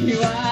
you are.